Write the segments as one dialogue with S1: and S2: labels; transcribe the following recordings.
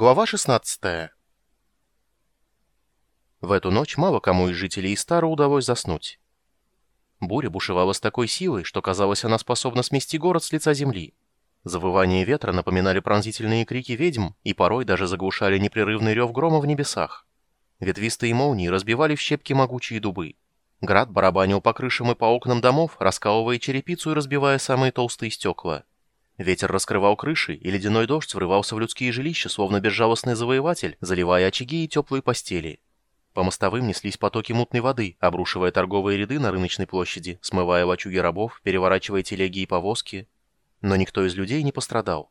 S1: Глава 16 В эту ночь мало кому из жителей Истара удалось заснуть. Буря бушевала с такой силой, что казалось, она способна смести город с лица земли. Завывание ветра напоминали пронзительные крики ведьм и порой даже заглушали непрерывный рев грома в небесах. Ветвистые молнии разбивали в щепки могучие дубы. Град барабанил по крышам и по окнам домов, раскалывая черепицу и разбивая самые толстые стекла. Ветер раскрывал крыши, и ледяной дождь врывался в людские жилища, словно безжалостный завоеватель, заливая очаги и теплые постели. По мостовым неслись потоки мутной воды, обрушивая торговые ряды на рыночной площади, смывая лачуги рабов, переворачивая телеги и повозки. Но никто из людей не пострадал.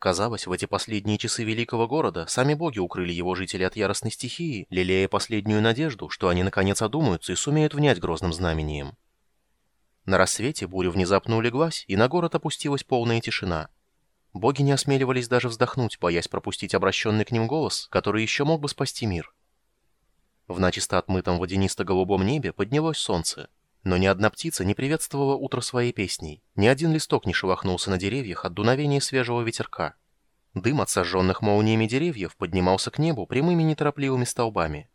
S1: Казалось, в эти последние часы великого города сами боги укрыли его жителей от яростной стихии, лелея последнюю надежду, что они наконец одумаются и сумеют внять грозным знамением. На рассвете буря внезапно улеглась, и на город опустилась полная тишина. Боги не осмеливались даже вздохнуть, боясь пропустить обращенный к ним голос, который еще мог бы спасти мир. В начисто отмытом водянисто-голубом небе поднялось солнце. Но ни одна птица не приветствовала утро своей песней, ни один листок не шелохнулся на деревьях от дуновения свежего ветерка. Дым от сожженных молниями деревьев поднимался к небу прямыми неторопливыми столбами.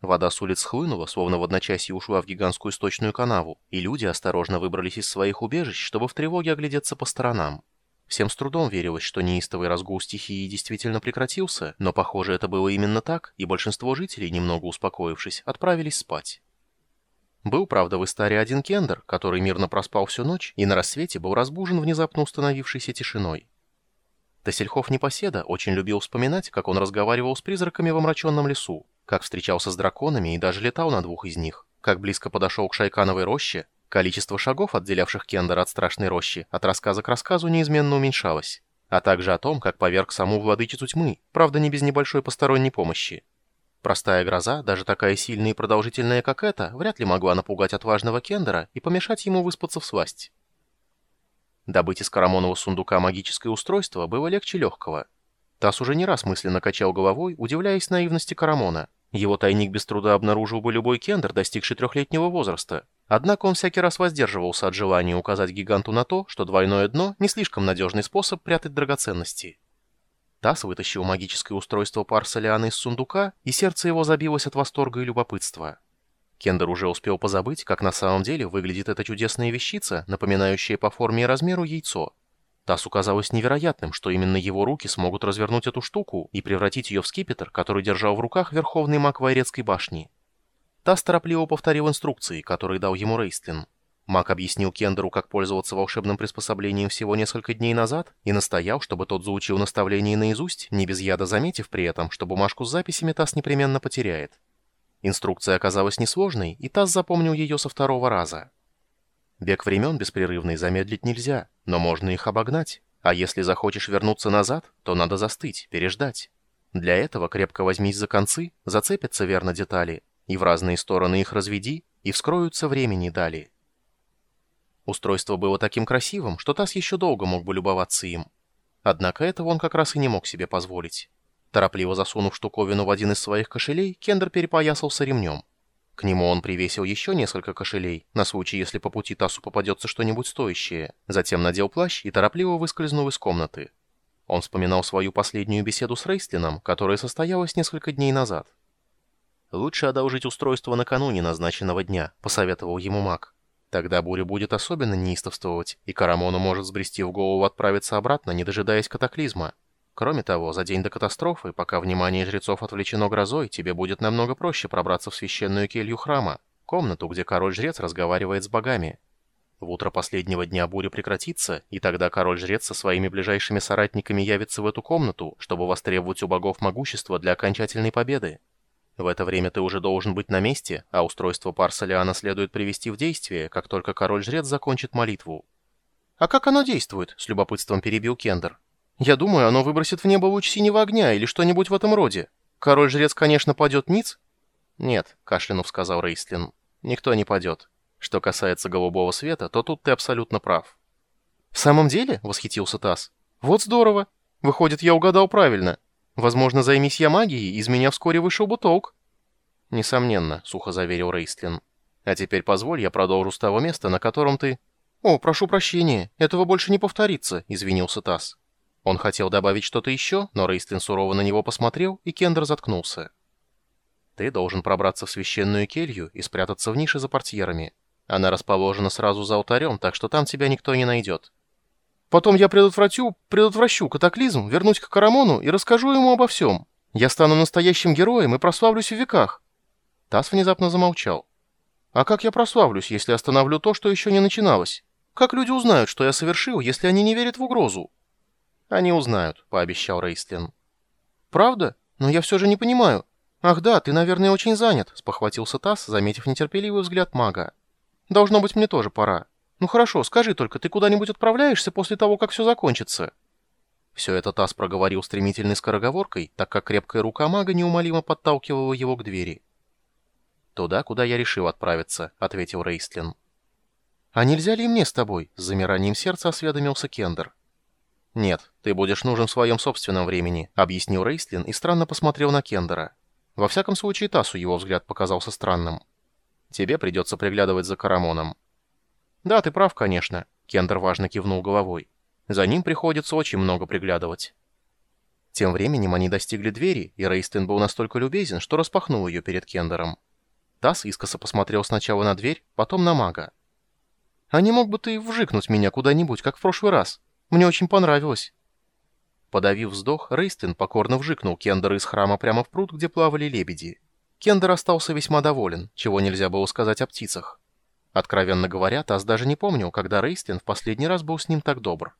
S1: Вода с улиц хлынула, словно в одночасье ушла в гигантскую сточную канаву, и люди осторожно выбрались из своих убежищ, чтобы в тревоге оглядеться по сторонам. Всем с трудом верилось, что неистовый разгул стихии действительно прекратился, но, похоже, это было именно так, и большинство жителей, немного успокоившись, отправились спать. Был, правда, в Истаре один кендер, который мирно проспал всю ночь и на рассвете был разбужен внезапно установившейся тишиной. Тасельхов Непоседа очень любил вспоминать, как он разговаривал с призраками в омраченном лесу, как встречался с драконами и даже летал на двух из них, как близко подошел к Шайкановой роще, количество шагов, отделявших Кендера от страшной рощи, от рассказа к рассказу неизменно уменьшалось, а также о том, как поверг саму владычицу тьмы, правда не без небольшой посторонней помощи. Простая гроза, даже такая сильная и продолжительная, как эта, вряд ли могла напугать отважного Кендера и помешать ему выспаться в сласть. Добыть из Карамонова сундука магическое устройство было легче легкого. Тасс уже не раз мысленно качал головой, удивляясь наивности Карамона – его тайник без труда обнаружил бы любой кендер, достигший трехлетнего возраста. Однако он всякий раз воздерживался от желания указать гиганту на то, что двойное дно – не слишком надежный способ прятать драгоценности. Тасс вытащил магическое устройство Парсалиана из сундука, и сердце его забилось от восторга и любопытства. Кендер уже успел позабыть, как на самом деле выглядит эта чудесная вещица, напоминающая по форме и размеру яйцо. Тасу казалось невероятным, что именно его руки смогут развернуть эту штуку и превратить ее в скипетр, который держал в руках верховный маг Вайрецкой башни. Тас торопливо повторил инструкции, которые дал ему Рейстлин. Маг объяснил Кендеру, как пользоваться волшебным приспособлением всего несколько дней назад, и настоял, чтобы тот заучил наставление наизусть, не без яда заметив при этом, что бумажку с записями Тас непременно потеряет. Инструкция оказалась несложной, и Тас запомнил ее со второго раза. Бег времен беспрерывный замедлить нельзя, но можно их обогнать. А если захочешь вернуться назад, то надо застыть, переждать. Для этого крепко возьмись за концы, зацепятся верно детали, и в разные стороны их разведи, и вскроются времени дали. Устройство было таким красивым, что Тасс еще долго мог бы любоваться им. Однако этого он как раз и не мог себе позволить. Торопливо засунув штуковину в один из своих кошелей, Кендер перепоясался ремнем. К нему он привесил еще несколько кошелей, на случай, если по пути Тасу попадется что-нибудь стоящее. Затем надел плащ и торопливо выскользнул из комнаты. Он вспоминал свою последнюю беседу с Рейстлином, которая состоялась несколько дней назад. «Лучше одолжить устройство накануне назначенного дня», — посоветовал ему маг. «Тогда буря будет особенно неистовствовать, и Карамону может сбрести в голову отправиться обратно, не дожидаясь катаклизма. Кроме того, за день до катастрофы, пока внимание жрецов отвлечено грозой, тебе будет намного проще пробраться в священную келью храма, комнату, где король-жрец разговаривает с богами. В утро последнего дня буря прекратится, и тогда король-жрец со своими ближайшими соратниками явится в эту комнату, чтобы востребовать у богов могущество для окончательной победы. В это время ты уже должен быть на месте, а устройство Парсалиана следует привести в действие, как только король-жрец закончит молитву. «А как оно действует?» — с любопытством перебил Кендер. Я думаю, оно выбросит в небо луч синего огня или что-нибудь в этом роде. Король-жрец, конечно, падет ниц?» «Нет», — кашлянув сказал Рейстлин, — «никто не падет. Что касается голубого света, то тут ты абсолютно прав». «В самом деле?» — восхитился Тасс. «Вот здорово. Выходит, я угадал правильно. Возможно, займись я магией, из меня вскоре вышел бы толк». «Несомненно», — сухо заверил Рейстлин. «А теперь позволь, я продолжу с того места, на котором ты...» «О, прошу прощения, этого больше не повторится», — извинился Тасс. Он хотел добавить что-то еще, но Рейстлин сурово на него посмотрел, и Кендер заткнулся. «Ты должен пробраться в священную келью и спрятаться в нише за портьерами. Она расположена сразу за алтарем, так что там тебя никто не найдет. Потом я предотвратю, предотвращу катаклизм, вернусь к Карамону и расскажу ему обо всем. Я стану настоящим героем и прославлюсь в веках». Тасс внезапно замолчал. «А как я прославлюсь, если остановлю то, что еще не начиналось? Как люди узнают, что я совершил, если они не верят в угрозу?» «Они узнают», — пообещал Рейстлин. «Правда? Но я все же не понимаю. Ах да, ты, наверное, очень занят», — спохватился Тасс, заметив нетерпеливый взгляд мага. «Должно быть, мне тоже пора. Ну хорошо, скажи только, ты куда-нибудь отправляешься после того, как все закончится?» Все это Тасс проговорил стремительной скороговоркой, так как крепкая рука мага неумолимо подталкивала его к двери. «Туда, куда я решил отправиться», — ответил Рейстлин. «А нельзя ли мне с тобой?» — с замиранием сердца осведомился Кендер. «Нет, ты будешь нужен в своем собственном времени», — объяснил Рейстлин и странно посмотрел на Кендера. Во всяком случае, Тасу его взгляд показался странным. «Тебе придется приглядывать за Карамоном». «Да, ты прав, конечно», — Кендер важно кивнул головой. «За ним приходится очень много приглядывать». Тем временем они достигли двери, и Рейстлин был настолько любезен, что распахнул ее перед Кендером. Тасс искоса посмотрел сначала на дверь, потом на мага. «А не мог бы ты вжикнуть меня куда-нибудь, как в прошлый раз? Мне очень понравилось». Подавив вздох, Рейстин покорно вжикнул Кендера из храма прямо в пруд, где плавали лебеди. Кендер остался весьма доволен, чего нельзя было сказать о птицах. Откровенно говоря, Тасс даже не помнил, когда Рейстин в последний раз был с ним так добр.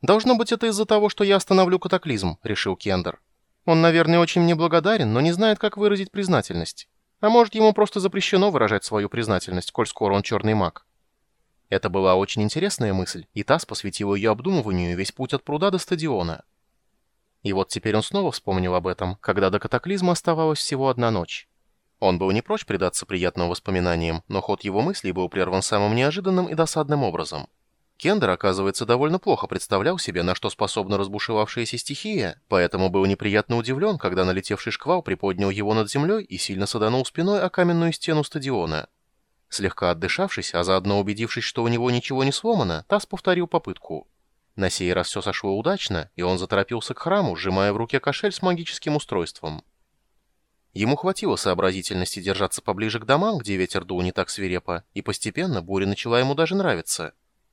S1: «Должно быть, это из-за того, что я остановлю катаклизм», — решил Кендер. «Он, наверное, очень мне благодарен, но не знает, как выразить признательность. А может, ему просто запрещено выражать свою признательность, коль скоро он черный маг». Это была очень интересная мысль, и Тасс посвятил ее обдумыванию весь путь от пруда до стадиона. И вот теперь он снова вспомнил об этом, когда до катаклизма оставалась всего одна ночь. Он был не прочь предаться приятным воспоминаниям, но ход его мыслей был прерван самым неожиданным и досадным образом. Кендер, оказывается, довольно плохо представлял себе, на что способна разбушевавшаяся стихия, поэтому был неприятно удивлен, когда налетевший шквал приподнял его над землей и сильно саданул спиной о каменную стену стадиона. Слегка отдышавшись, а заодно убедившись, что у него ничего не сломано, Тасс повторил попытку. На сей раз все сошло удачно, и он заторопился к храму, сжимая в руке кошель с магическим устройством. Ему хватило сообразительности держаться поближе к домам, где ветер дул не так свирепо, и постепенно буря начала ему даже нравиться.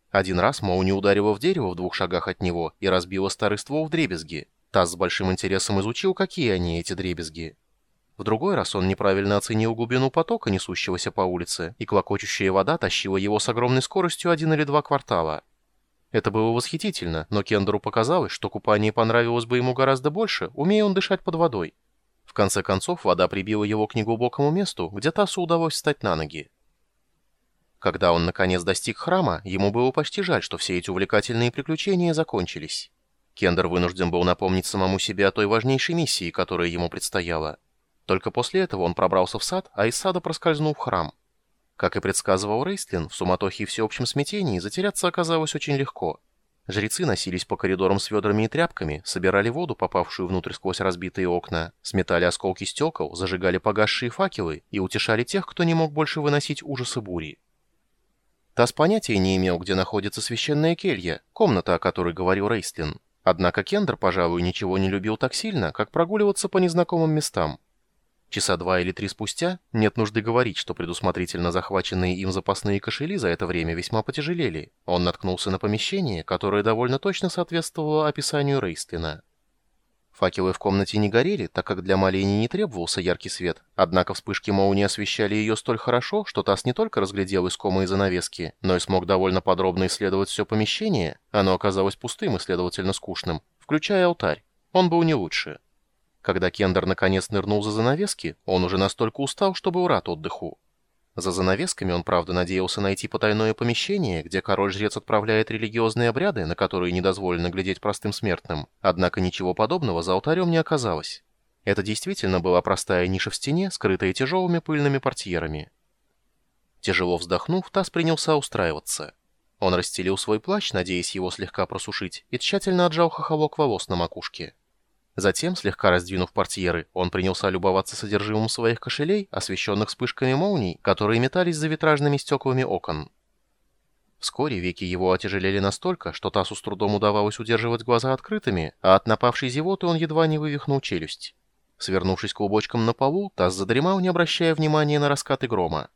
S1: Один раз молния ударила в дерево в двух шагах от него и разбила старый ствол в дребезги. Тасс с большим интересом изучил, какие они, эти дребезги. В другой раз он неправильно оценил глубину потока, несущегося по улице, и клокочущая вода тащила его с огромной скоростью один или два квартала. Это было восхитительно, но Кендеру показалось, что купание понравилось бы ему гораздо больше, умея он дышать под водой. В конце концов, вода прибила его к неглубокому месту, где Тасу удалось встать на ноги. Когда он наконец достиг храма, ему было почти жаль, что все эти увлекательные приключения закончились. Кендер вынужден был напомнить самому себе о той важнейшей миссии, которая ему предстояла. Только после этого он пробрался в сад, а из сада проскользнул в храм. Как и предсказывал Рейстлин, в суматохе и всеобщем смятении затеряться оказалось очень легко. Жрецы носились по коридорам с ведрами и тряпками, собирали воду, попавшую внутрь сквозь разбитые окна, сметали осколки стекол, зажигали погасшие факелы и утешали тех, кто не мог больше выносить ужасы бури. Тасс понятия не имел, где находится священная келья, комната, о которой говорил Рейстлин. Однако Кендер, пожалуй, ничего не любил так сильно, как прогуливаться по незнакомым местам. Часа два или три спустя, нет нужды говорить, что предусмотрительно захваченные им запасные кошели за это время весьма потяжелели. Он наткнулся на помещение, которое довольно точно соответствовало описанию Рейстлина. Факелы в комнате не горели, так как для Малени не требовался яркий свет, однако вспышки молнии освещали ее столь хорошо, что Тасс не только разглядел искомые занавески, но и смог довольно подробно исследовать все помещение, оно оказалось пустым и, следовательно, скучным, включая алтарь. Он был не лучше. Когда Кендер наконец нырнул за занавески, он уже настолько устал, что был отдыху. За занавесками он, правда, надеялся найти потайное помещение, где король-жрец отправляет религиозные обряды, на которые не дозволено глядеть простым смертным, однако ничего подобного за алтарем не оказалось. Это действительно была простая ниша в стене, скрытая тяжелыми пыльными портьерами. Тяжело вздохнув, Тасс принялся устраиваться. Он расстелил свой плащ, надеясь его слегка просушить, и тщательно отжал хохолок волос на макушке. Затем, слегка раздвинув портьеры, он принялся любоваться содержимым своих кошелей, освещенных вспышками молний, которые метались за витражными стеклами окон. Вскоре веки его отяжелели настолько, что Тасу с трудом удавалось удерживать глаза открытыми, а от напавшей зевоты он едва не вывихнул челюсть. Свернувшись клубочком на полу, Тас задремал, не обращая внимания на раскаты грома.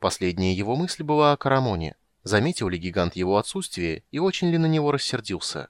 S1: Последняя его мысль была о Карамоне. Заметил ли гигант его отсутствие и очень ли на него рассердился?